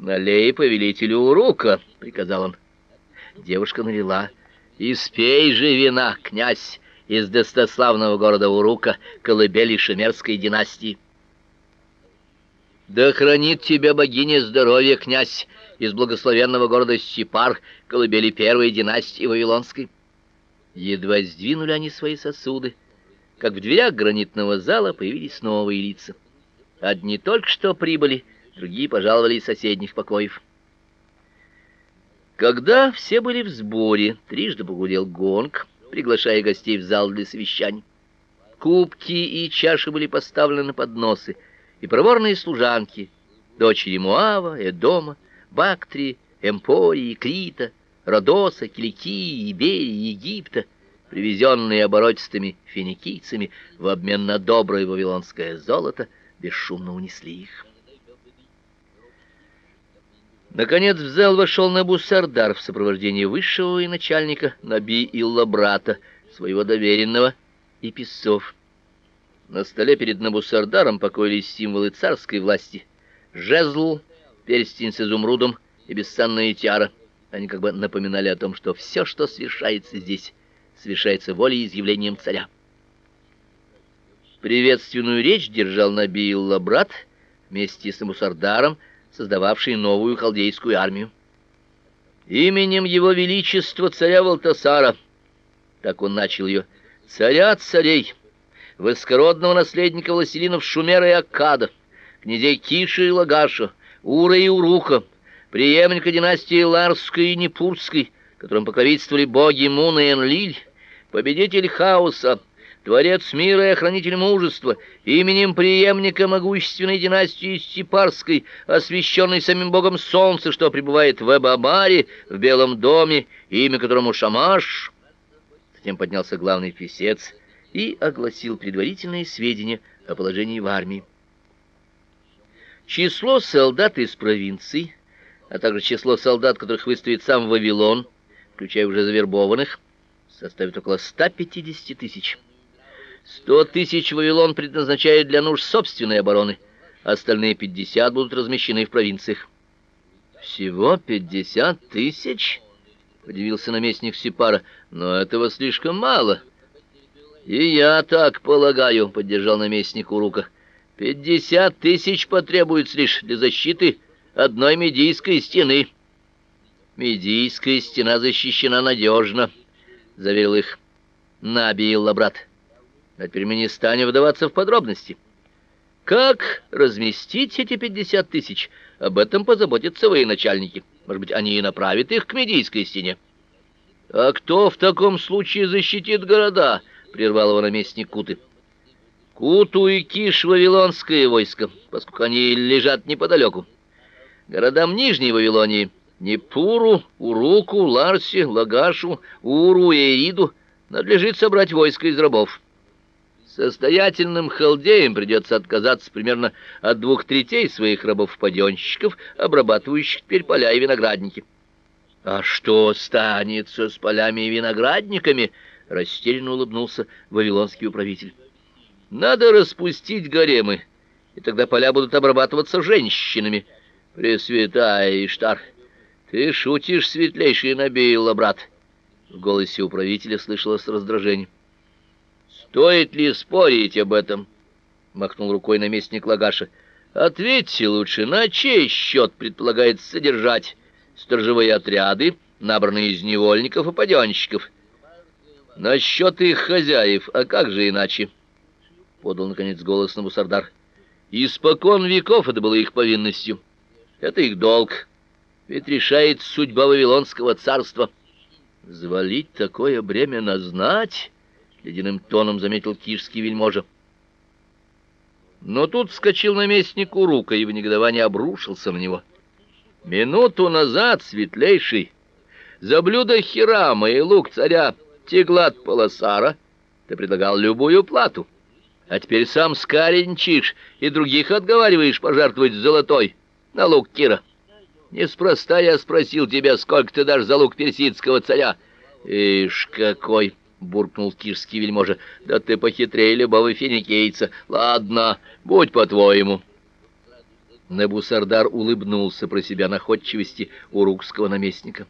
Налей повелителю урука, приказал он. Девушка налила. И спей же вина, князь, из достославного города Урука, колыбели шумерской династии. Да хранит тебя богиня здоровья, князь, из благословенного города Сипар, колыбели первой династии вавилонской. Едва сдвинули они свои сосуды, как в дверях гранитного зала появились новые лица. Одни только что прибыли, другие пожаловали из соседних покоев. Когда все были в сборе, трижды погудел гонг, приглашая гостей в зал для совещаний. Кубки и чаши были поставлены на подносы, и проворные служанки, дочери Муава, Эдома, Бактрии, Эмпории, Крита, Родоса, Киликии, Иберии, Египта, привезенные оборотистыми финикийцами в обмен на доброе вавилонское золото, бесшумно унесли их. Наконец в зал вошел Набусардар в сопровождении высшего и начальника Наби Илла брата, своего доверенного и писцов. На столе перед Набусардаром покоились символы царской власти: жезл, перстень с изумрудом и бесценная тиара. Они как бы напоминали о том, что все, что совершается здесь, совершается волей и изъявлением царя. Приветственную речь держал Наби Илла брат вместе с Набусардаром создававший новую халдейскую армию. Именем его величества царя Валтасара, так он начал ее, царя царей, высокородного наследника властелинов Шумера и Аккада, князей Киша и Лагаша, Ура и Урука, преемника династии Ларской и Непурской, которым покровительствовали боги Мун и Энлиль, победитель хаоса, Творец мира и охранитель мужества, именем преемника могущественной династии Степарской, освященной самим богом солнца, что пребывает в Эбабаре, в Белом доме, имя которому Шамаш. Затем поднялся главный писец и огласил предварительные сведения о положении в армии. Число солдат из провинций, а также число солдат, которых выставит сам Вавилон, включая уже завербованных, составит около 150 тысяч. Сто тысяч Вавилон предназначает для нужд собственной обороны, остальные пятьдесят будут размещены в провинциях. Всего пятьдесят тысяч? удивился наместник Сипара. Но этого слишком мало. И я так полагаю, поддержал наместник Урука. Пятьдесят тысяч потребуется лишь для защиты одной медийской стены. Медийская стена защищена надежно, заверил их Набиилла брат. А теперь мы не станем вдаваться в подробности. Как разместить эти пятьдесят тысяч? Об этом позаботятся военачальники. Может быть, они и направят их к Медийской стене. А кто в таком случае защитит города? прервал его наместник Куты. Куту и Киш вавилонское войско, поскольку они лежат неподалеку. Городам Нижней Вавилонии, Непуру, Уруку, Ларси, Лагашу, Уру и Эриду надлежит собрать войско из рабов. Состоятельным халдеям придется отказаться примерно от двух третей своих рабов-паденщиков, обрабатывающих теперь поля и виноградники. А что станется с полями и виноградниками? растерянно улыбнулся вавилонский управитель. Надо распустить гаремы, и тогда поля будут обрабатываться женщинами. Пресвятая Иштар, ты шутишь, светлейший Набиилла, брат. В голосе управителя слышалось раздражение. Стоит ли спорить об этом? махнул рукой наместник Лагаша. Ответьте лучше, на чей счет предполагается содержать сторожевые отряды, набранные из невольников и паденщиков? На счет их хозяев, а как же иначе? подал наконец голос Набусардар. Испокон веков это было их повинностью. Это их долг. Ведь решает судьба Вавилонского царства. Звалить такое бремя на знать ледяным тоном заметил кишский вельможа. Но тут вскочил наместник Урука и в негодовании обрушился на него. Минуту назад, светлейший, за блюдо Хирама и лук царя Теглат Полосара ты предлагал любую плату. А теперь сам скаренчишь и других отговариваешь пожертвовать золотой на лук Кира. Неспроста я спросил тебя, сколько ты дашь за лук персидского царя. Ишь, какой буркнул кирский вельможа. Да ты похитрее любого финикийца. Ладно, будь по-твоему. Небусардар улыбнулся про себя находчивости урукского наместника.